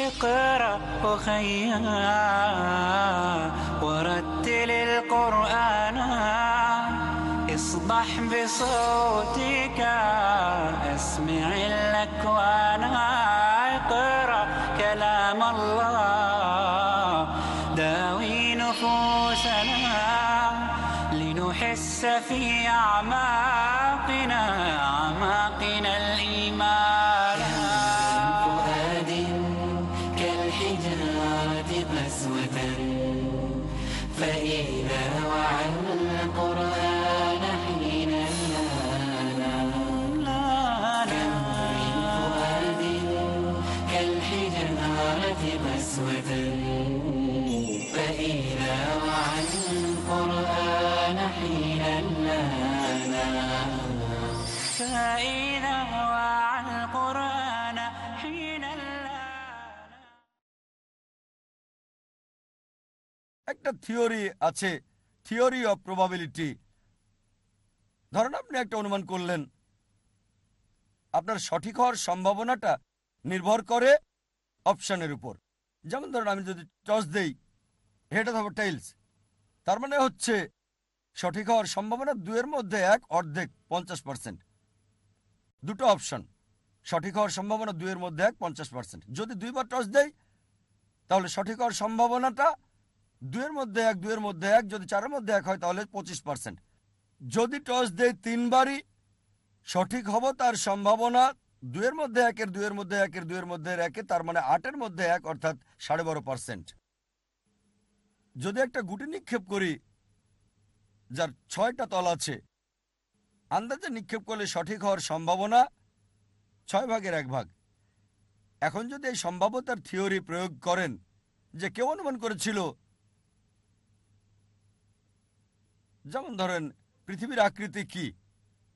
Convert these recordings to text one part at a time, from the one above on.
اقرأ أخيا ورتل القرآن. اصبح بصوتك. اسمع একটা থিওরি আছে, theory of probability. ধরেন আপনি একটা অনুমান করলেন, আপনার সঠিক হওয়ার সম্ভাবনাটা নির্ভর করে অপশানের উপর। যেমন ধরেন আমি যদি টস দেই হেড অথবা টাইলস তার মানে হচ্ছে সঠিক হওয়ার সম্ভাবনা দুয়ের মধ্যে এক, অর্ধেক, পঞ্চাশ পার্সেন্ট দুটো অপশন, সঠিক হওয়ার সম্ভাবনা দুইয়ের মধ্যে এক, পঞ্চাশ পার্সেন্ট যদি দুইবার টস দেয় তাহলে সঠিক হওয়ার সম্ভাবনাটা দুয়ের মধ্যে এক দুয়ের মধ্যে এক, যদি চারের মধ্যে এক হয়, তাহলে পঁচিশ পার্সেন্ট যদি টস দেয় তিনবারই, সঠিক হব তার সম্ভাবনা দুয়ের মধ্যে একের দুয়ের মধ্যে একের দুয়ের মধ্যে একে, তার মানে আটের মধ্যে এক, অর্থাৎ সাড়ে বারো পার্সেন্ট যদি একটা গুটি নিক্ষেপ করি, যার ছয়টা তল আছে, আন্দাজে নিক্ষেপ করলে সঠিক হওয়ার সম্ভাবনা ছয় ভাগের এক ভাগ। এখন যদি এই সম্ভাব্যতার থিওরি প্রয়োগ করেন, যে কেউ অনুমান করেছিল যেমন ধরেন, পৃথিবীর আকৃতি কি?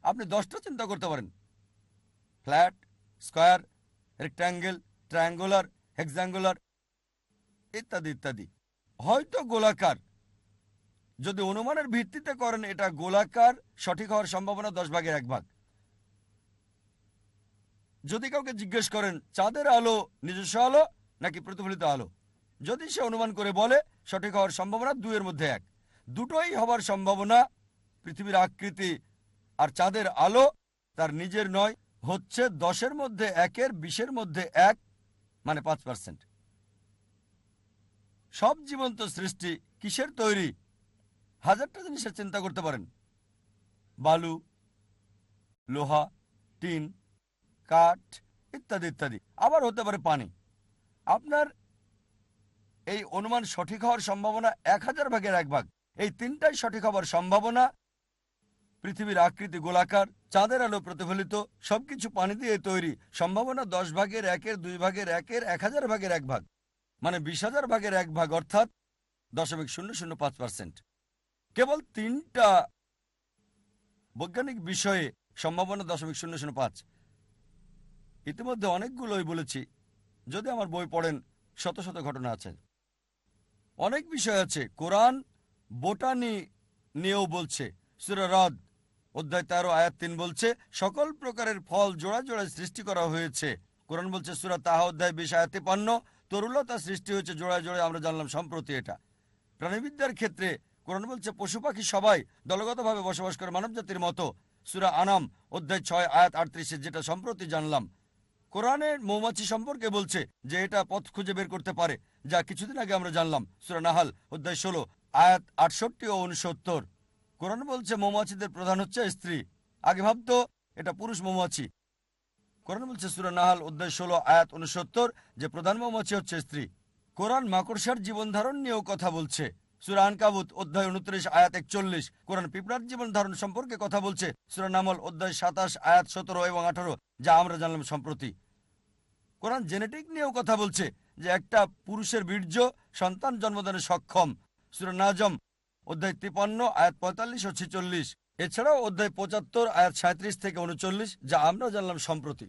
আপনি দশটা চিন্তা করতে পারেন। Flat, square rectangle triangular hexangular ইত্যাদি ইত্যাদি। হয়তো গোলাকার। যদি অনুমানের ভিত্তিতে করেন, এটা গোলাকার, সঠিক হওয়ার সম্ভাবনা দশ ভাগের এক ভাগ। যদি কাউকে জিজ্ঞেস করেন, চাঁদের আলো নিজস্ব আলো নাকি প্রতিফলিত আলো? যদি সে অনুমান করে বলে, সঠিক হওয়ার সম্ভাবনা দুইয়ের মধ্যে এক। দুটোই হবার সম্ভাবনা। পৃথিবীর আকৃতি আর চাঁদের আলো তার নিজের নয়, হচ্ছে দশের মধ্যে একের, বিশের মধ্যে এক মানে পাঁচ পার্সেন্ট সব জীবন্ত সৃষ্টি কিসের তৈরি? হাজারটা জিনিসের চিন্তা করতে পারেন। বালু, লোহা, টিন, কাঠ ইত্যাদি ইত্যাদি। আবার হতে পারে পানি। আপনার এই অনুমান সঠিক হওয়ার সম্ভাবনা এক হাজার ভাগের এক ভাগ। এই তিনটাই সঠিক হবার সম্ভাবনা। পৃথিবীর আকৃতি গোলাকার, চাঁদের আলো প্রতিফলিত, সবকিছু পানি দিয়ে তৈরি। সম্ভাবনা দশ ভাগের একের দুই ভাগের একের এক হাজার ভাগের এক ভাগ। মানে বিশ হাজার ভাগের এক ভাগ, অর্থাৎ দশমিক শূন্য শূন্য পাঁচ পার্সেন্ট। কেবল তিনটা বৈজ্ঞানিক বিষয়ে সম্ভাবনা দশমিক শূন্য শূন্য পাঁচ। ইতিমধ্যে অনেকগুলোই বলেছি। যদি আমার বই পড়েন, শত শত ঘটনা আছে। অনেক বিষয় আছে। কোরআন বোটানি নিয়েও বলছে। সুরা হ্রদ অধ্যায় তেরো, আয়াত তিন বলছে, সকল প্রকারের ফল জোড়া জোড়ায় সৃষ্টি করা হয়েছে। কোরআন বলছে, সুরা তাহা অধ্যায় বিশ, আয়াতে পান্ন তরুলতা সৃষ্টি হয়েছে জোড়ায় জোড়ায়, আমরা জানলাম সম্প্রতি এটা। প্রাণীবিদ্যার ক্ষেত্রে কোরআন বলছে, পশু পাখি সবাই দলগতভাবে বসবাস করে মানবজাতির মতো। সুরা আনাম অধ্যায় ছয়, আয়াত আটত্রিশে যেটা সম্প্রতি জানলাম। কোরআনের মৌমাছি সম্পর্কে বলছে যে এটা পথ খুঁজে বের করতে পারে, যা কিছুদিন আগে আমরা জানলাম। সুরা নাহাল অধ্যায় ষোলো আয়াত আটষট্টি ও উনসত্তর। কোরআন বলছে, মৌমাছিদের প্রধান হচ্ছে স্ত্রী। আগে ভাবতো, এটা পুরুষ মৌমাছি। কোরআন বলছে, সুরা নাহাল অধ্যায় ষোলো, আয়াত উনসত্তর, যে প্রধান মৌমাছি হচ্ছে স্ত্রী। কোরআন মাকড়সার জীবন ধারণ নিয়েও কথা বলছে। সুরা কাবুত অধ্যায় উনত্রিশ, আয়াত একচল্লিশ। কোরআন পিঁপড়ার জীবন ধারণ সম্পর্কে কথা বলছে। সুরা নামল অধ্যায় সাতাশ, আয়াত সতেরো এবং আঠারো, যা আমরা জানলাম সম্প্রতি। কোরআন জেনেটিক নিয়েও কথা বলছে যে একটা পুরুষের বীর্য সন্তান জন্মদানে সক্ষম। সুরা নাজম, অধ্যায় তিপান্ন, আয়াত পঁয়তাল্লিশ ও ছেচল্লিশ। এছাড়াও অধ্যায় পঁচাত্তর, আয়াত সাঁত্রিশ থেকে উনচল্লিশ, যা আমরা জানলাম সম্প্রতি।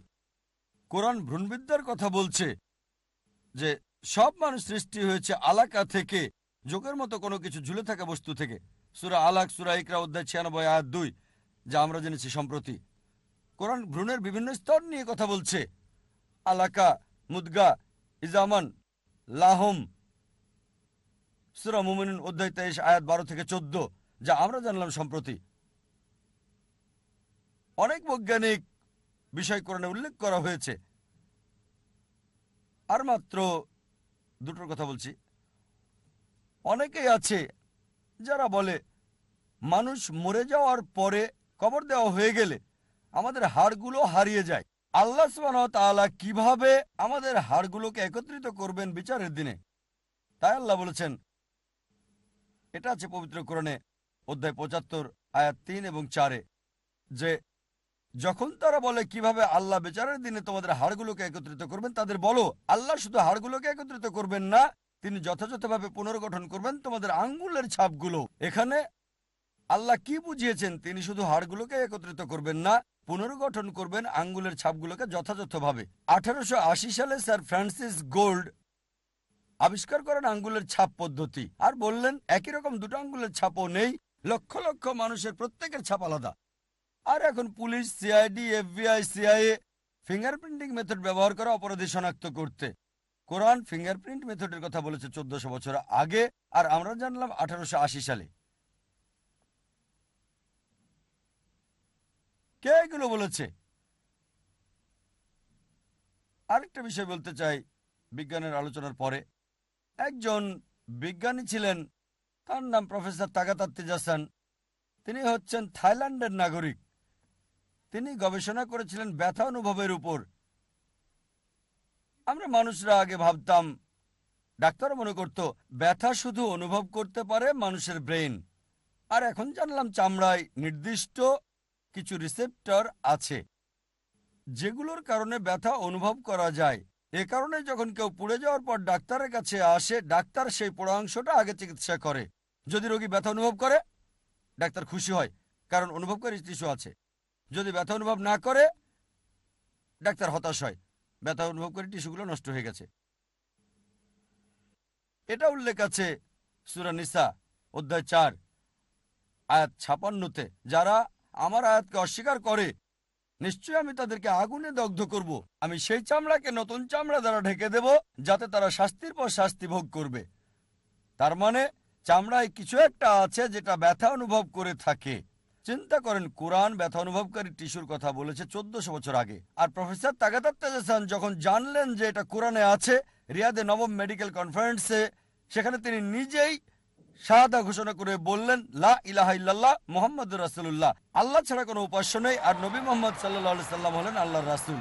কোরআন ভ্রূণবিদ্যার কথা বলছে যে, সব মানুষ সৃষ্টি হয়েছে আলাকা থেকে, যোগের মতো কোনো কিছু ঝুলে থাকা বস্তু থেকে। সুরা আলাক, সুরা ইকরা, অধ্যায় ছিয়ানব্বই, আয়াত দুই, যা আমরা জেনেছি সম্প্রতি। কোরআন ভ্রূণের বিভিন্ন স্তর নিয়ে কথা বলছে। আলাকা, মুদগা, ইজামান, লাহম সুরা মুমিন অধ্যায় তেইশ, আয়াত বারো থেকে চোদ্দ, যা আমরা জানলাম সম্প্রতি। অনেক বৈজ্ঞানিক বিষয় কোরআনে উল্লেখ করা হয়েছে। আর মাত্র দুটোর কথা বলছি। অনেকেই আছে যারা বলে, মানুষ মরে যাওয়ার পরে কবর দেওয়া হয়ে গেলে আমাদের হাড়গুলো হারিয়ে যায়। আল্লাহ তাআলা কীভাবে আমাদের হাড়গুলোকে একত্রিত করবেন বিচারের দিনে? তাই আল্লাহ বলেছেন এটা আছে পবিত্র কোরণে অধ্যায় পঁচাত্তর, আয়াত তিন এবং চারে, যে যখন তারা বলে কীভাবে আল্লাহ বিচারের দিনে তোমাদের হাড়গুলোকে একত্রিত করবেন, তাদের বলো, আল্লাহ শুধু হাড়গুলোকে একত্রিত করবেন না, তিনি যথাযথভাবে পুনর্গঠন করবেন তোমাদের আঙ্গুলের ছাপগুলো। এখানে আল্লাহ কি বুঝিয়েছেন? তিনি শুধু হাড়গুলোকে একত্রিত করবেন না, পুনর্গঠন করবেন আঙ্গুলের ছাপগুলোকে যথাযথভাবে। আঠারোশো আশি সালে স্যার ফ্রান্সিস গোল্ড আবিষ্কার করেন আঙ্গুলের ছাপ পদ্ধতি। আর বললেন, একই রকম দুটো আঙ্গুলের ছাপও নেই, লক্ষ লক্ষ মানুষের প্রত্যেকের ছাপ আলাদা। আর এখন police CID FBI CIA fingerprinting method ব্যবহার করে অপরাধী শনাক্ত করতে। কোরআন ফিঙ্গারপ্রিন্ট মেথডের কথা বলেছে চোদ্দশো বছর আগে, আর আমরা জানলাম আঠারোশো আশি সালে। কে এগুলো বলেছে? আরেকটা বিষয় বলতে চাই বিজ্ঞানের আলোচনার পরে। একজন বিজ্ঞানী ছিলেন। তার নাম প্রফেসর তাগাতার তেজাসান তিনি হচ্ছেন থাইল্যান্ডের নাগরিক। তিনি গবেষণা করেছিলেন ব্যথা অনুভবের উপর। আমরা মানুষরা আগে ভাবতাম, ডাক্তার মনে করত, ব্যথা শুধু অনুভব করতে পারে মানুষের ব্রেন আর এখন জানলাম চামড়ায় নির্দিষ্ট কিছু রিসেপ্টর আছে, যেগুলোর কারণে ব্যথা অনুভব করা যায়। এ কারণে যখন কেউ পুড়ে যাওয়ার পর ডাক্তারের কাছে আসে, ডাক্তার সেই পোড়া অংশটা আগে চিকিৎসা করে। যদি রোগী ব্যথা অনুভব করে, ডাক্তার খুশি হয়, কারণ অনুভব অনুভবকারী টিস্যু আছে। যদি ব্যথা অনুভব না করে, ডাক্তার হতাশ হয়। ব্যথা অনুভবকারী টিস্যুগুলো নষ্ট হয়ে গেছে। এটা উল্লেখ আছে সুরা নিসা, অধ্যায় চার, আয়াত ছাপান্নতে। যারা আমার আয়াতকে অস্বীকার করে নিশ্চয়ই আমি তাদেরকে আগুনে দগ্ধ করব। আমি সেই চামড়াকে নতুন চামড়া দ্বারা ঢেকে দেব, যাতে তারা শাস্তির পর শাস্তি ভোগ করবে। তার মানে চামড়ায় কিছু একটা আছে যেটা ব্যথা অনুভব করে থাকে। চিন্তা করেন, কোরআন ব্যথা অনুভবকারী টিস্যুর কথা বলেছে চোদ্দশো বছর আগে। আর প্রফেসর তাগাতার তেজাসান যখন জানলেন যে এটা কোরআনে আছে, রিয়াদে নবম মেডিকেল কনফারেন্সে, সেখানে তিনি নিজেই শাহাদা ঘোষণা করে বললেন, লা ইলাহা ইল্লাল্লাহ মোহাম্মদ রাসুল্লাহ আল্লাহ ছাড়া কোনো উপাস্য নেই, আর নবী মোহাম্মদ সাল্লাহ সাল্লাম হলেন আল্লাহর রাসুল।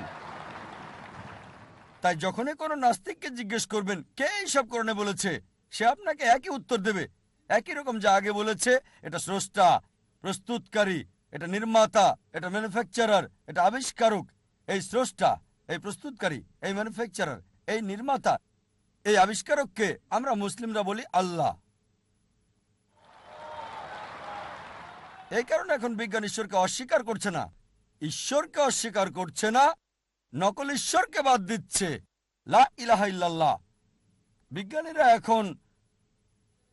তাই যখনই কোনো নাস্তিককে জিজ্ঞেস করবেন, কে এইসব করণে বলেছে? সে আপনাকে একই উত্তর দেবে। একই রকম যা আগে বলেছে, এটা স্রষ্টা, প্রস্তুতকারী, এটা নির্মাতা, এটা ম্যানুফ্যাকচারার, এটা আবিষ্কারক, এই স্রষ্টা, এই প্রস্তুতকারী, এই ম্যানুফ্যাকচারার, এই নির্মাতা, এই আবিষ্কারককে আমরা মুসলিমরা বলি আল্লাহ। এই কারণে এখন বিজ্ঞান ঈশ্বরকে অস্বীকার করছে না। ঈশ্বরকে অস্বীকার করছে না, নকল ঈশ্বরকে বাদ দিচ্ছে। লা ইলাহা ইল্লাল্লাহ। বিজ্ঞানীরা এখন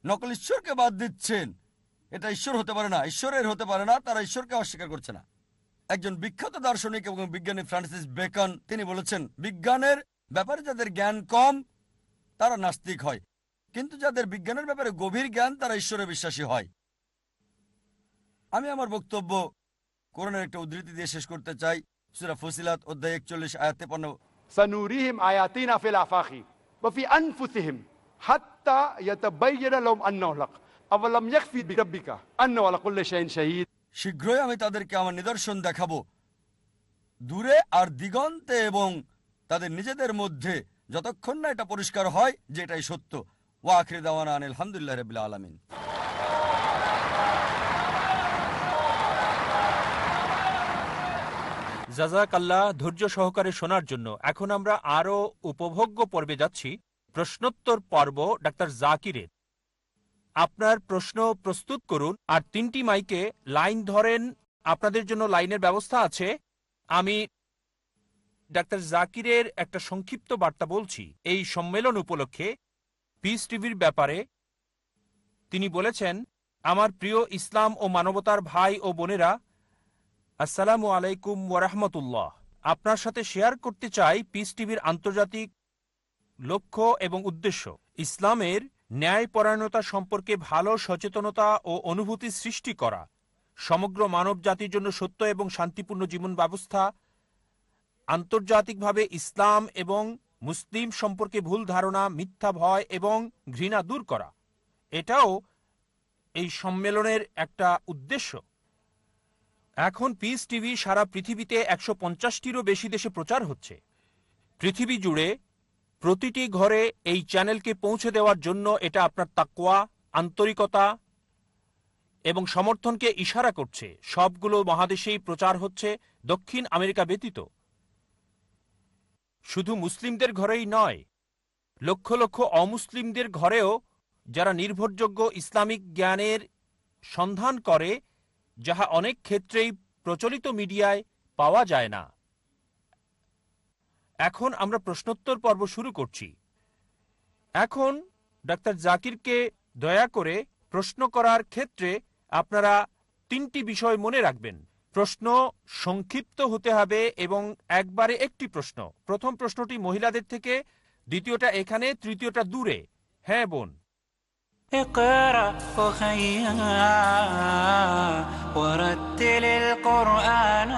নকল ঈশ্বরকে বাদ দিচ্ছেন। এটা ঈশ্বর হতে পারে না, ঈশ্বরের হতে পারে না, তারা ঈশ্বরকে অস্বীকার করছে না। একজন বিখ্যাত দার্শনিক এবং বিজ্ঞানী ফ্রান্সিস বেকন, তিনি বলেছেন, বিজ্ঞানের ব্যাপারে যাদের জ্ঞান কম, তারা নাস্তিক হয়। কিন্তু যাদের বিজ্ঞানের ব্যাপারে গভীর জ্ঞান, তারা ঈশ্বরে বিশ্বাসী হয়। আমি আমার বক্তব্য কোরআনের একটা উদ্ধৃতি দিয়ে শেষ করতে চাই সুরা ফসিলাত অধ্যায় একচল্লিশ আয়াতে পণ্য سنريهم آياتنا في الآفاق وفي أنفسهم حتى يتبين لهم أنه الحق أولم يكفي بربك أنه على كل شيء شهيد শীঘ্রই আমি তাদেরকে আমার নিদর্শন দেখাবো দূরে আর দিগন্তে এবং তাদের নিজেদের মধ্যে যতক্ষণ না এটা পরিষ্কার হয় যে এটাই সত্য ওয়াখির দাওয়ানা আলহামদুলিল্লাহ রবিল্লা আলমিন জাজাক আল্লাহ ধৈর্য সহকারে শোনার জন্য এখন আমরা আরও উপভোগ্য পর্বে যাচ্ছি। প্রশ্নোত্তর পর্ব ডাক্তার জাকিরের। আপনার প্রশ্ন প্রস্তুত করুন। আর তিনটি মাইকে লাইন ধরেন। আপনাদের জন্য লাইনের ব্যবস্থা আছে। আমি ডাক্তার জাকিরের একটা সংক্ষিপ্ত বার্তা বলছি। এই সম্মেলন উপলক্ষে পিস টিভির ব্যাপারে তিনি বলেছেন, আমার প্রিয় ইসলাম ও মানবতার ভাই ও বোনেরা আসসালামু আলাইকুম ওয়ারাহমতুল্লাহ আপনার সাথে শেয়ার করতে চাই পিস টিভির আন্তর্জাতিক লক্ষ্য এবং উদ্দেশ্য। ইসলামের ন্যায়পরায়ণতা সম্পর্কে ভালো সচেতনতা ও অনুভূতি সৃষ্টি করা, সমগ্র মানব জাতির জন্য সত্য এবং শান্তিপূর্ণ জীবন ব্যবস্থা, আন্তর্জাতিকভাবে ইসলাম এবং মুসলিম সম্পর্কে ভুল ধারণা, মিথ্যা ভয় এবং ঘৃণা দূর করা। এটাও এই সম্মেলনের একটা উদ্দেশ্য। এখন পিস টিভি সারা পৃথিবীতে একশো পঞ্চাশটিরও বেশি দেশে প্রচার হচ্ছে। পৃথিবী জুড়ে প্রতিটি ঘরে এই চ্যানেলকে পৌঁছে দেওয়ার জন্য এটা আপনার তাকওয়া, আন্তরিকতা এবং সমর্থনকে ইশারা করছে। সবগুলো মহাদেশেই প্রচার হচ্ছে দক্ষিণ আমেরিকা ব্যতীত। শুধু মুসলিমদের ঘরেই নয়, লক্ষ লক্ষ অমুসলিমদের ঘরেও যারা নির্ভরযোগ্য ইসলামিক জ্ঞানের সন্ধান করে যাহা অনেক ক্ষেত্রেই প্রচলিত মিডিয়ায় পাওয়া যায় না। এখন আমরা প্রশ্নোত্তর পর্ব শুরু করছি। এখন ডাক্তার জাকিরকে দয়া করে প্রশ্ন করার ক্ষেত্রে আপনারা তিনটি বিষয় মনে রাখবেন। প্রশ্ন সংক্ষিপ্ত হতে হবে এবং একবারে একটি প্রশ্ন। প্রথম প্রশ্নটি মহিলাদের থেকে, দ্বিতীয়টা এখানে, তৃতীয়টা দূরে। হ্যাঁ বোন। اقرأ أخيا ورتل القرآن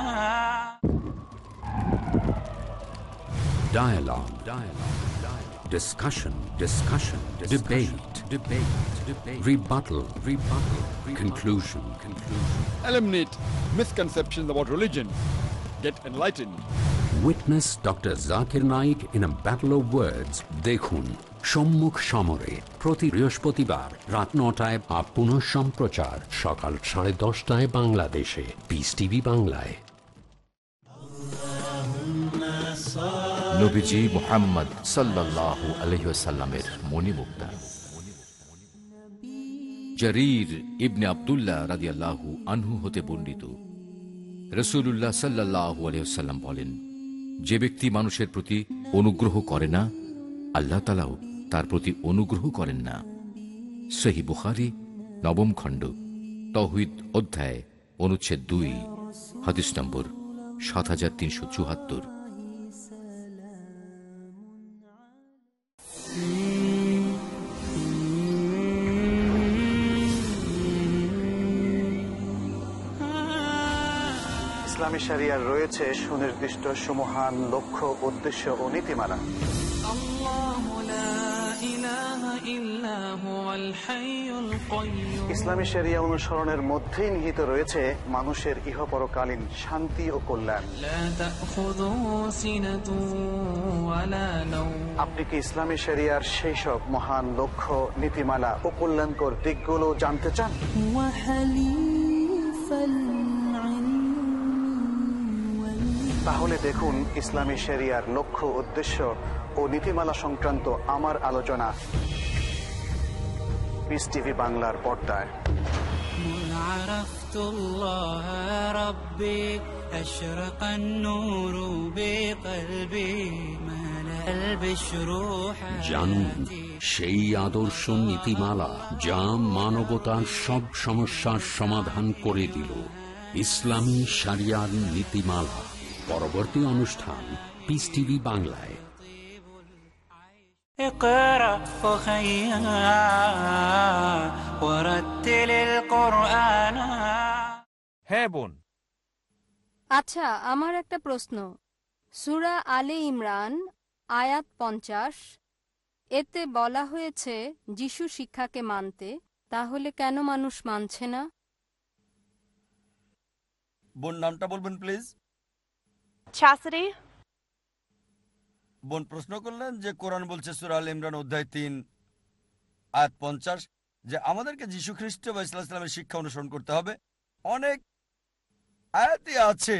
Dialogue, dialogue, dialogue. Discussion, discussion, discussion. Debate, debate, debate. Rebuttal, rebuttal. Conclusion, conclusion. Eliminate misconceptions about religion. Get enlightened. Witness Dr. Zakir Naik in a battle of words. Dekhun, সম্মুখ সমরে প্রতি বৃহস্পতিবার রাত নটায় বা পুনঃ সম্প্রচার সকাল সাড়ে দশটায় বাংলাদেশে। পিস টিভি বাংলায়। মোহাম্মদ ইবনে আনহু হতে বলেন, যে ব্যক্তি মানুষের প্রতি অনুগ্রহ করে না, আল্লাহ তালাও তার প্রতি অনুগ্রহ করেন না। সহি বুখারি, নবম খণ্ড, তহিদ অধ্যায়, অনুচ্ছেদ দুই, হাদিস নম্বর সাত হাজার তিনশো চুয়াত্তর। ইসলামী শরিয়ার রয়েছে সুনির্দিষ্ট, সুমহান লক্ষ্য, উদ্দেশ্য ও নীতিমালা। ইসলামী শরিয়া অনুসরণের মধ্যেই নিহিত রয়েছে মানুষের ইহপরকালীন শান্তি ও কল্যাণ। আপনি কি ইসলামী শরিয়ার সেই সব মহান লক্ষ্য নীতিমালা ও কল্যাণকর দিকগুলো জানতে চান? তাহলে দেখুন ইসলামী শরিয়ার লক্ষ্য উদ্দেশ্য ও নীতিমালা সংক্রান্ত আমার আলোচনা। পিস টিভি বাংলার পর্দায়। জানুন সেই আদর্শ নীতিমালা যা মানবতার সব সমস্যার সমাধান করে দিল। ইসলামী সারিয়ার নীতিমালা। পরবর্তী অনুষ্ঠান পিস টিভি বাংলায় اقرأ أخيا ورتل القرآن হ্যাঁ বোন আচ্ছা আমার একটা প্রশ্ন সুরা আলে ইমরান আয়াত পঞ্চাশ এতে বলা হয়েছে যিশু শিক্ষাকে মানতে তাহলে কেন মানুষ মানছে না বোন নামটা বলবেন প্লিজ Chastity? বোন প্রশ্ন করলেন যে কোরআন বলছে সুরা আল ইমরান অধ্যায় তিন, আয়াত পঞ্চাশ, যে আমাদেরকে যীশু খ্রিস্ট বা ইসলামের শিক্ষা অনুসরণ করতে হবে। অনেক আয়াতই আছে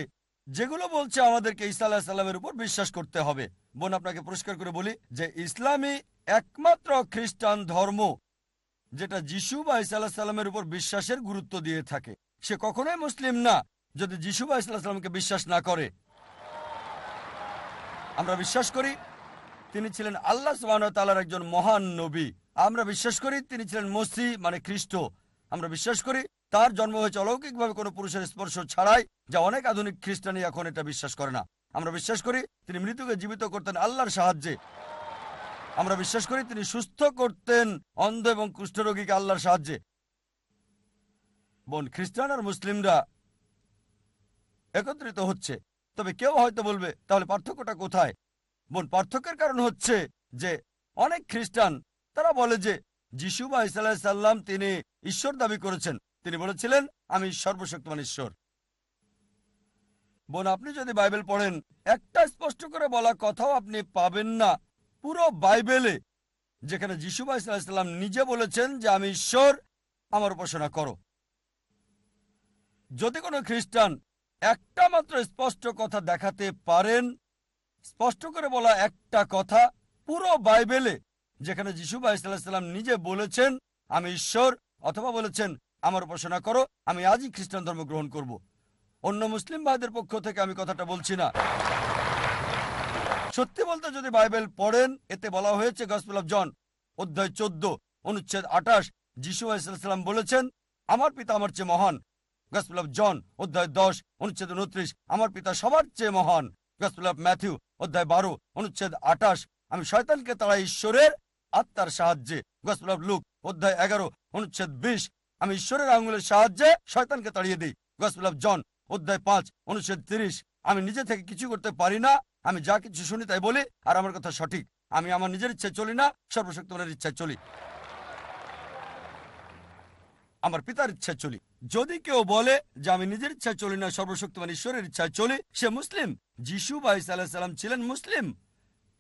যেগুলো বলছে আমাদেরকে ইসা আল্লাহ সাল্লামের উপর বিশ্বাস করতে হবে। বোন, আপনাকে পরিষ্কার করে বলি যে ইসলামী একমাত্র খ্রিস্টান ধর্ম যেটা যিশু বা ইসা সাল্লামের উপর বিশ্বাসের গুরুত্ব দিয়ে থাকে। সে কখনোই মুসলিম না। যদি যিশু বা ইসলাম সাল্লামকে বিশ্বাস না করে আমরা বিশ্বাস করি তিনি ছিলেন আল্লাহ তালার একজন মহান নবী। আমরা বিশ্বাস করি তিনি ছিলেন মসি মানে খ্রিস্ট। আমরা বিশ্বাস করি তার জন্ম হয়েছে অলৌকিকভাবে কোনো পুরুষের স্পর্শ ছাড়াই, যা অনেক আধুনিক খ্রিস্টানি এখন এটা বিশ্বাস করে না। আমরা বিশ্বাস করি তিনি মৃত্যুকে জীবিত করতেন আল্লাহর সাহায্যে। আমরা বিশ্বাস করি তিনি সুস্থ করতেন অন্ধ এবং কুষ্ঠরোগীকে আল্লাহর সাহায্যে। বোন, খ্রিস্টান আর মুসলিমরা একত্রিত হচ্ছে। তবে কেউ হয়তো বলবে, তাহলে পার্থক্যটা কোথায়? বোন, পার্থক্যের কারণ হচ্ছে যে, অনেক খ্রিস্টান, তারা বলে যে যিশু বা সাল্লাম তিনি ঈশ্বর দাবি করেছেন। তিনি বলেছিলেন, আমি সর্বশক্তিমান ঈশ্বর। বোন, আপনি যদি বাইবেল পড়েন, একটা স্পষ্ট করে বলা কথাও আপনি পাবেন না। পুরো বাইবেলে যেখানে যিশু বা সাল্লাম নিজে বলেছেন যে, আমি ঈশ্বর, আমার উপাসনা করো। যদি কোনো খ্রিস্টান একটা মাত্র স্পষ্ট কথা দেখাতে পারেন স্পষ্ট করে বলা একটা কথা, পুরো বাইবেলে যেখানে যিশু বা ইসলাম নিজে বলেছেন, আমি ঈশ্বর অথবা বলেছেন, আমার উপাসনা করো, আমি আজই খ্রিস্টান ধর্ম গ্রহণ করব। অন্য মুসলিম ভাইদের পক্ষ থেকে আমি কথাটা বলছি না সত্যি বলতে যদি বাইবেল পড়েন, এতে বলা হয়েছে গসপেল অফ জন অধ্যায় চোদ্দ, অনুচ্ছেদ আঠাশ, যিশু ইসলাম বলেছেন, আমার পিতা আমার চেয়ে মহান গসপেল অফ জন অধ্যায় দশ, অনুচ্ছেদ উনত্রিশ। আমার পিতা সবার চেয়ে মহান। গসপেল অফ ম্যাথিউ অধ্যায় বারো, অনুচ্ছেদ আঠাশ। আমি শয়তানকে তাড়াই ঈশ্বরের আত্মার সাহায্যে। গসপেল অফ লুক অধ্যায় এগারো, অনুচ্ছেদ বিশ। আমি ঈশ্বরের আঙুলের সাহায্যে শয়তানকে তাড়িয়ে দিই। গসপেল অফ জন অধ্যায় পাঁচ, অনুচ্ছেদ তিরিশ। আমি নিজে থেকে কিছু করতে পারি না। আমি যা কিছু শুনি তাই বলি, আর আমার কথা সঠিক। আমি আমার নিজের ইচ্ছায় চলি না সর্বশক্তিমানের ইচ্ছায় চলি। আমার পিতার ইচ্ছা চলি। যদি কেউ বলে যে আমি নিজের ইচ্ছায় চলি না, সর্বশক্তিমান ঈশ্বরের ইচ্ছায় চলি, সে মুসলিম। যিশু বা ইসা সাল্লাম ছিলেন মুসলিম।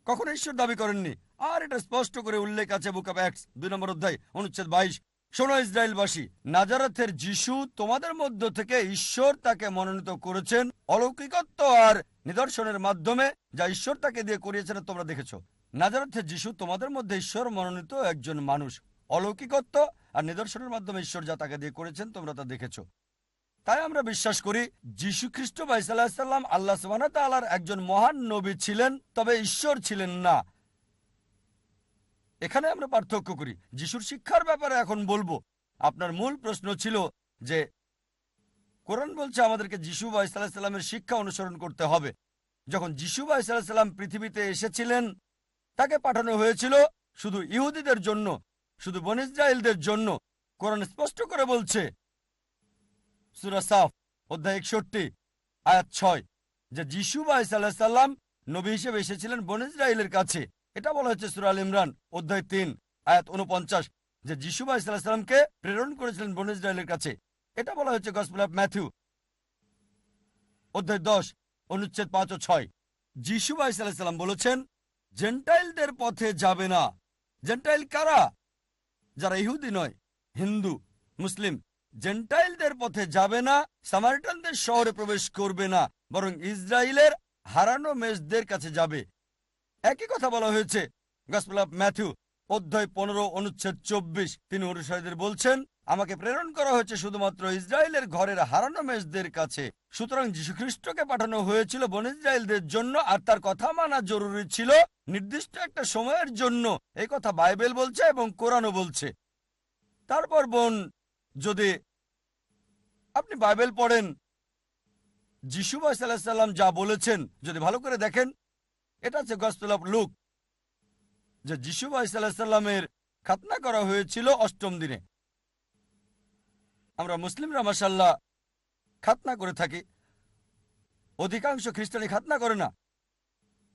কখনো ঈশ্বর দাবি করেননি। আর এটা স্পষ্ট করে উল্লেখ আছে বুক অফ এক্স দুই নম্বর অধ্যায়, অনুচ্ছেদ বাইশ। শোনো ইসরায়েলবাসী নাজারাথের যিশু তোমাদের মধ্য থেকে ঈশ্বর তাকে মনোনীত করেছেন অলৌকিকত্ব আর নিদর্শনের মাধ্যমে, যা ঈশ্বর তাকে দিয়ে করিয়েছেন, তোমরা দেখেছ। নাজারাথের যিশু তোমাদের মধ্যে ঈশ্বর মনোনীত একজন মানুষ। অলৌকিকত্ব আর নিদর্শনের মাধ্যমে ঈশ্বর যা তাকে দিয়ে করেছেন, তোমরা তা দেখেছ। তাই আমরা বিশ্বাস করি যীশু খ্রিস্ট বা ইসাল্লাম আল্লাহ সুবাহ একজন মহান নবী ছিলেন, তবে ঈশ্বর ছিলেন না। এখানে আমরা পার্থক্য করি। যিশুর শিক্ষার ব্যাপারে এখন বলব। আপনার মূল প্রশ্ন ছিল যে, কোরআন বলছে আমাদেরকে যিশু বা ইসাল্লামের শিক্ষা অনুসরণ করতে হবে। যখন যিশু বা ইসাল্লাম পৃথিবীতে এসেছিলেন, তাকে পাঠানো হয়েছিল শুধু ইহুদিদের জন্য শুধু বন ইসরায়েলদের জন্য কোরআন স্পষ্ট করে বলছে। সুরা সাফ, অধ্যায় একষট্টি, আয়াত ছয়, যে যিশু বা ইসাল্লাম নবী হিসেবে এসেছিলেন বন ইসরায়েলের কাছে। এটা বলা হচ্ছে সুরাল ইমরান, অধ্যায় তিন, আয়াত উনপঞ্চাশ যে যিশু বা ইসলামকে প্রেরণ করেছিলেন বন ইসরায়েলের কাছে। এটা বলা হচ্ছে গসপুল অফ ম্যাথিউ, অধ্যায় দশ, অনুচ্ছেদ পাঁচ ও ছয়। যিশু বা ইসলাম বলেছেন, জেন্টাইলদের পথে যাবে না। জেন্টাইল কারা? যারা ইহুদি নয়, হিন্দু, মুসলিম, জেন্টাইলদের পথে যাবে না, সামারিটানদের শহরে প্রবেশ করবে না, বরং ইসরায়েলের হারানো মেষদের কাছে যাবে। একই কথা বলা হয়েছে গসপেল অফ ম্যাথিউ অধ্যায় পনেরো, অনুচ্ছেদ চব্বিশ। তিনি অনুসারীদের বলছেন, আমাকে প্রেরণ করা হয়েছে শুধুমাত্র ইসরায়েলের ঘরের হারানো মেষদের কাছে। সুতরাং যীশুখ্রিস্টকে পাঠানো হয়েছিল বন ইসরায়েলদের জন্য, আর তার কথা মানা জরুরি ছিল নির্দিষ্ট একটা সময়ের জন্য। এই কথা বাইবেল বলছে এবং কোরআনও বলছে। তারপর বোন, যদি আপনি বাইবেল পড়েন যিশু সাল্লাম যা বলেছেন, যদি ভালো করে দেখেন, এটা হচ্ছে গসপেল লুক। যে যিশু সাল্লামের খাতনা করা হয়েছিল অষ্টম দিনে। আমরা মুসলিমরা মাসাল্লাহ খাতনা করে থাকি। অধিকাংশ খ্রিস্টানি খাতনা করে না।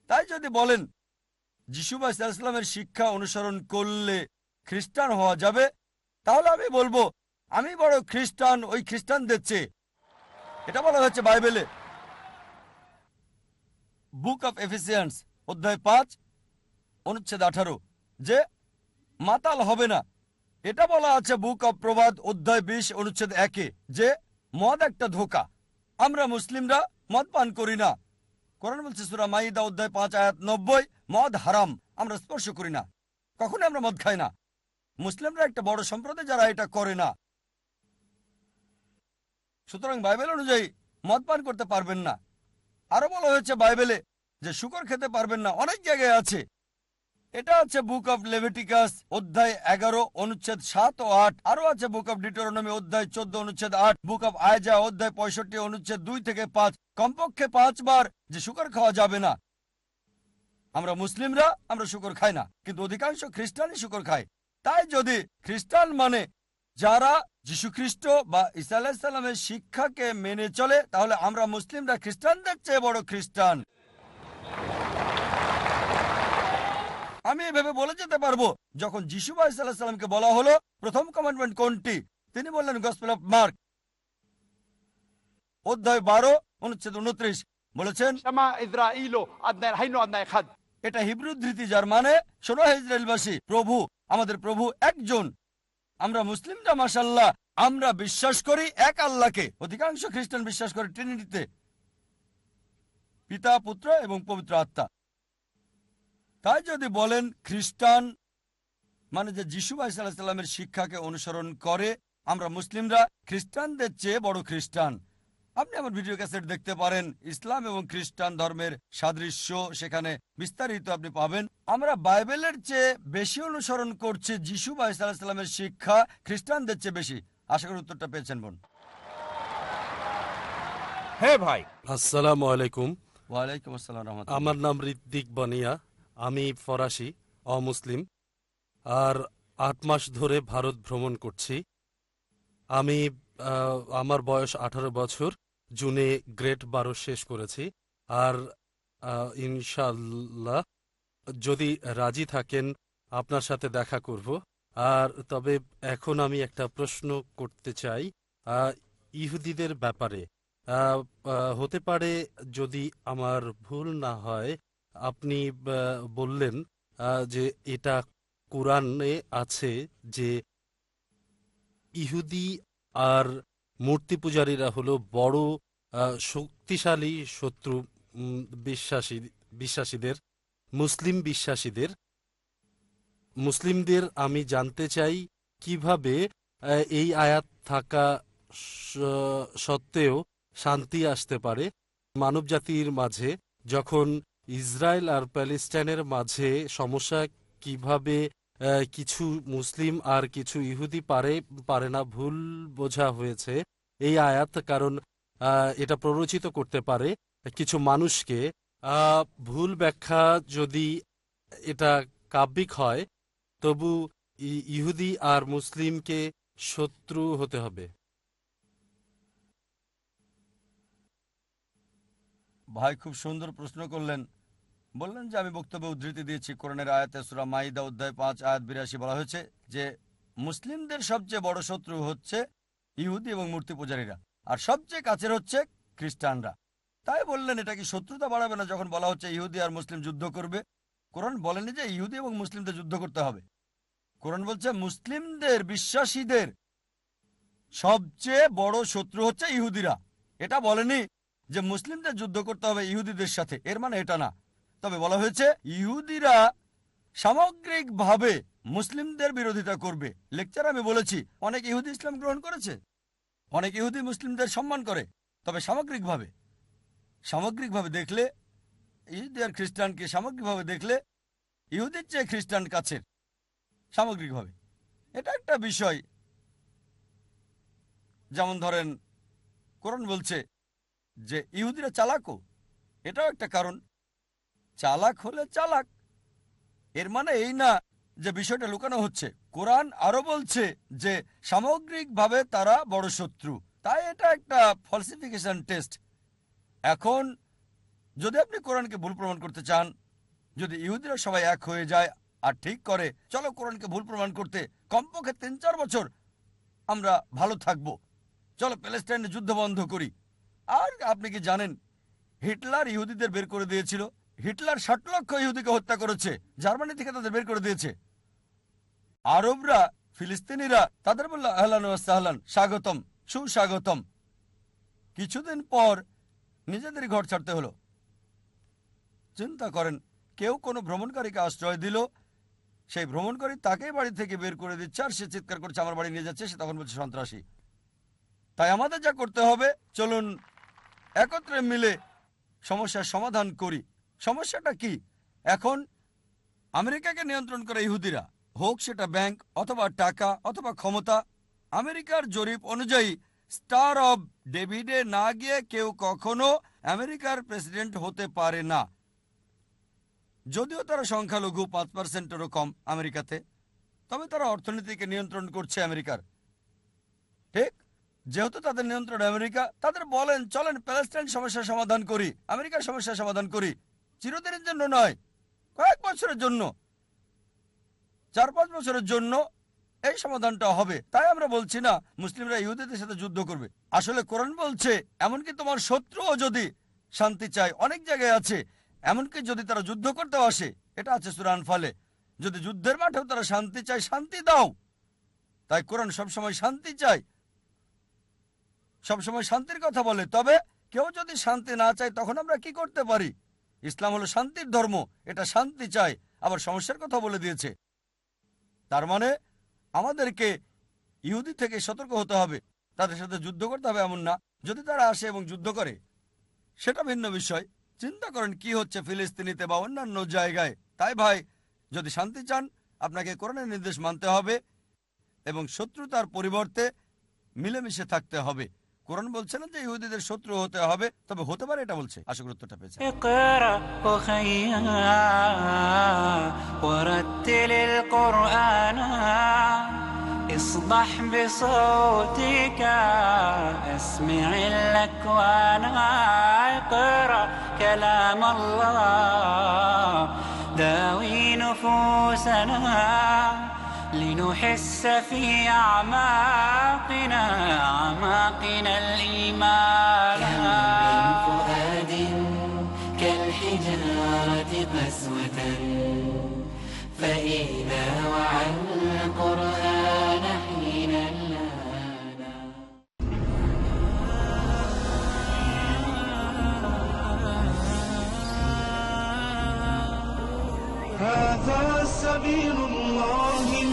তাই যদি বলেন, যিশু সাল্লামের শিক্ষা অনুসরণ করলে খ্রিস্টান হওয়া যাবে, তাহলে আমি বলব, আমি বড় খ্রিস্টান, ওই খ্রিস্টানদের চেয়ে। এটা বলা হচ্ছে বাইবেলে। বুক অফ এফিসিয়েন্স, অধ্যায় পাঁচ অনুচ্ছেদ আঠারো, যে মাতাল হবে না। এটা বলা আছে বুক অব প্রবাদ, অধ্যায় বিশ, অনুচ্ছেদ একে, যে মদ একটা ধোকা। আমরা মুসলিমরা মদ পান করি না। কোরআন বলছে সুরা মাইদা, অধ্যায় পাঁচ, আয়াত নব্বই, মদ হারাম, আমরা স্পর্শ করি না। কখনোই আমরা মদ খাই না। মুসলিমরা একটা বড় সম্প্রদায় যারা এটা করে না। সুতরাং বাইবেল অনুযায়ী মদ পান করতে পারবেন না। আরও বলা হয়েছে বাইবেলে যে শুকর খেতে পারবেন না, অনেক জায়গায় আছে। এটা আছে বুক অফ লেভেটিকাস, অধ্যায় এগারো, অনুচ্ছেদ সাত ও আট। আরও আছে বুক অফ ডিটোরনমি অধ্যায় চোদ্দ, অনুচ্ছেদ আট। বুক অফ আয়জা অধ্যায় পঁয়ষট্টি, অনুচ্ছেদ দুই থেকে পাঁচ। কমপক্ষে পাঁচবার যে শুকর খাওয়া যাবে না। আমরা মুসলিমরা, আমরা শুকর খাই না। কিন্তু অধিকাংশ খ্রিস্টানই শুকর খায়। তাই যদি খ্রিস্টান মানে যারা যীশুখ্রিস্ট বা ইসা আলাহিসাল্লামের শিক্ষাকে মেনে চলে, তাহলে আমরা মুসলিমরা খ্রিস্টানদের চেয়ে বড় খ্রিস্টান। আমি এভাবে বলে যেতে পারব। যখন যিশু সাল্লামকে বলা হলো প্রথম কমান্ডমেন্ট কোনটি? তিনি বললেন গসপেল অফ মার্ক অধ্যায় বারো অনুচ্ছেদ উনত্রিশ। বলেছেন. এটা হিব্রু ধৃতি যার মানে শোনো হে ইসরায়েলবাসী প্রভু আমাদের প্রভু একজন। আমরা মুসলিমরা মাসাল্লাহ আমরা বিশ্বাস করি এক আল্লাহকে। অধিকাংশ খ্রিস্টান বিশ্বাস করে ট্রিনিটিতে পিতা পুত্র এবং পবিত্র আত্মা। তাই যদি বলেন খ্রিস্টান মানে যে যিশু সাল্লামের শিক্ষাকে অনুসরণ করে আমরা মুসলিমরা খ্রিস্টানদের চেয়ে বড় খ্রিস্টান। আপনি আমার ভিডিও ক্যাসেট দেখতে পারেন ইসলাম এবং খ্রিস্টান ধর্মের সাদৃশ্য সেখানে বিস্তারিত আপনি পাবেন। আমরা বাইবেলের চেয়ে বেশি অনুসরণ করছি যিশু বা ইসলামের শিক্ষা খ্রিস্টানদের চেয়ে বেশি। আশা করি উত্তরটা পেয়েছেন বোন। হ্যাঁ ভাই। আসসালামু আলাইকুম। ওয়ালাইকুম আসসালাম আমার নাম ঋত্বিক বানিয়া। আমি ফরাসি, অমুসলিম, আর আট মাস ধরে ভারত ভ্রমণ করছি। আমি আমার বয়স আঠারো বছর, জুনে গ্রেট বারো শেষ করেছি, আর ইনশাল্লাহ যদি রাজি থাকেন, আপনার সাথে দেখা করব। আর তবে এখন আমি একটা প্রশ্ন করতে চাই ইহুদিদের ব্যাপারে। হতে পারে যদি আমার ভুল না হয় আপনি বললেন যে এটা কোরআনে আছে যে ইহুদি আর মূর্তি পূজারীরা হলো বড় শক্তিশালী শত্রু বিশ্বাসী, বিশ্বাসীদের, মুসলিম বিশ্বাসীদের। মুসলিমদের আমি জানতে চাই কীভাবে এই আয়াত থাকা সত্ত্বেও শান্তি আসতে পারে। মানবজাতির মাঝে যখন ইসরায়েল আর প্যালেস্টাইনের মাঝে সমস্যা কীভাবে কিছু মুসলিম আর কিছু ইহুদি পারে পারে না ভুল বোঝা হয়েছে এই আয়াত, কারণ এটা প্ররোচিত করতে পারে কিছু মানুষকে। ভুল ব্যাখ্যা যদি এটা কাব্যিক হয়, তবু ইহুদি আর মুসলিমকে শত্রু হতে হবে। ভাই খুব সুন্দর প্রশ্ন করলেন। বললেন যে, আমি বক্তব্যে উদ্ধৃতি দিয়েছি, কোরআনের আয়াতে সুরা মাইদা অধ্যায় পাঁচ, আয়াত বিরাশি বলা হয়েছে যে, মুসলিমদের সবচেয়ে বড় শত্রু হচ্ছে ইহুদি এবং মূর্তি পূজারীরা, আর সবচেয়ে কাছের হচ্ছে খ্রিস্টানরা। তাই বললেন, এটা কি শত্রুতা বাড়াবে না যখন বলা হচ্ছে ইহুদি আর মুসলিম যুদ্ধ করবে? কোরআন বলেনি যে ইহুদি এবং মুসলিমদের যুদ্ধ করতে হবে। কোরআন বলছে, মুসলিমদের বিশ্বাসীদের সবচেয়ে বড় শত্রু হচ্ছে ইহুদিরা। এটা বলেনি যে মুসলিমদের যুদ্ধ করতে হবে ইহুদিদের সাথে, এর মানে এটা না। তবে বলা হয়েছে, ইহুদিরা সামগ্রিকভাবে মুসলিমদের বিরোধিতা করবে। লেকচার আমি বলেছি, অনেক ইহুদি ইসলাম গ্রহণ করেছে, অনেক ইহুদি মুসলিমদের সম্মান করে, তবে সামগ্রিকভাবে সামগ্রিকভাবে দেখলে, ইহুদি আর খ্রিস্টানকে সামগ্রিকভাবে দেখলে, ইহুদির চেয়ে খ্রিস্টান কাছের, সামগ্রিকভাবে। এটা একটা বিষয়। যেমন ধরেন, কোরআন বলছে যে ইহুদিরা চালাকও, এটাও একটা কারণ। চালাক হলে চালাক। এর মানে এই না যে বিষয়টা লুকানো হচ্ছে। কোরআন আরও বলছে যে সামগ্রিকভাবে তারা বড় শত্রু। তাই এটা একটা ফলসিফিকেশন টেস্ট এখন যদি আপনি কোরআনকে ভুল প্রমাণ করতে চান, যদি ইহুদিরা সবাই এক হয়ে যায় আর ঠিক করে, চলো কোরআনকে ভুল প্রমাণ করতে কমপক্ষে তিন চার বছর আমরা ভালো থাকব। চলো প্যালেস্টাইনে যুদ্ধ বন্ধ করি। আর আপনি কি জানেন, হিটলার ইহুদিদের বের করে দিয়েছিল? হিটলার ষাট লক্ষ ইহুদিকে হত্যা করেছে, জার্মানি থেকে তাদের বের করে দিয়েছে। আরবরা, ফিলিস্তিনিরা, তাদের বলল, আহলান সাহলান, স্বাগতম, সুস্বাগতম। কিছুদিন পর নিজেদের ঘর ছাড়তে হলো। চিন্তা করেন, কেউ কোনো ভ্রমণকারীকে আশ্রয় দিল, সেই ভ্রমণকারী তাকেই বাড়ি থেকে বের করে দিচ্ছে, আর সে চিৎকার করছে, আমার বাড়ি নিয়ে যাচ্ছে, সে তখন বলছে, সন্ত্রাসী। তাই আমাদের যা করতে হবে, চলুন একত্রে মিলে সমস্যার সমাধান করি। সমস্যাটা কি? এখন আমেরিকাকে নিয়ন্ত্রণ করে ইহুদিরা, হোক সেটা ব্যাংক অথবা টাকা অথবা ক্ষমতা, আমেরিকার জরিপ অনুযায়ী স্টার অব ডেভিডে না গিয়ে কেউ কখনো আমেরিকার প্রেসিডেন্ট হতে পারে না। যদিও তারা সংখ্যালঘু পাঁচ পার্সেন্টেরও কম আমেরিকাতে, তবে তারা অর্থনীতিকে নিয়ন্ত্রণ করছে আমেরিকার। ঠিক? যেহেতু তাদের নিয়ন্ত্রণ আমেরিকা, তাদের বলেন, চলেন প্যালেস্টাইন সমস্যার সমাধান করি আমেরিকার সমস্যার সমাধান করি। চিরদিনের জন্য নয়, কয়েক বছরের জন্য। চার পাঁচ বছরের জন্য এই সমাধানটা হবে। তাই আমরা বলছি না, মুসলিমরা ইহুদিদের সাথে যুদ্ধ করবে। আসলে কোরআন বলছে, এমনকি তোমার শত্রুও যদি শান্তি চায়, অনেক জায়গায় আছে, এমনকি যদি তারা যুদ্ধ করতে আসে, এটা আছে সুরান ফলে যদি যুদ্ধের মাঠেও তারা শান্তি চায়, শান্তি দাও। তাই কোরআন সবসময় শান্তি চায় সবসময় শান্তির কথা বলে। তবে কেউ যদি শান্তি না চায়, তখন আমরা কি করতে পারি? ইসলাম হলো শান্তির ধর্ম, এটা শান্তি চায়, আবার সমস্যার কথা বলে দিয়েছে। তার মানে আমাদেরকে ইহুদি থেকে সতর্ক হতে হবে, তাদের সাথে যুদ্ধ করতে হবে এমন না। যদি তারা আসে এবং যুদ্ধ করে, সেটা ভিন্ন বিষয়। চিন্তা করেন কি হচ্ছে ফিলিস্তিনিতে বা অন্যান্য জায়গায়। তাই ভাই, যদি শান্তি চান, আপনাকে কোরআনের নির্দেশ মানতে হবে এবং শত্রুতার পরিবর্তে মিলেমিশে থাকতে হবে। কোরআন বলছে না যে ইহুদিদের শত্রু হতে হবে তবে হতে পারে এটা বলছে আশা করি উত্তরটা পেয়েছে اقرأ أخيا ورتل القرآن اصدح بصوتك اسمع الأكوان اقرأ كلام الله داوي نفوسنا لنحس في أعماقنا أعماقنا الإيمان. كم من فؤاد كالحجارة قسوة فإذا وعى القرآن حين لانا. هذا سبيل الله من يسر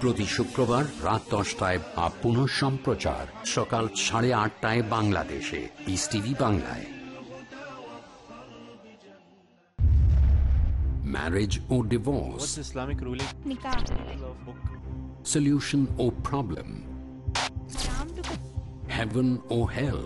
প্রতি শুক্রবার রাত দশটায় বা পুনঃ সম্প্রচার সকাল সাড়ে আটটায় বাংলাদেশে পিস টিভি বাংলায়। Marriage O divorce Islamic ruling? solution or problem? Heaven or hell?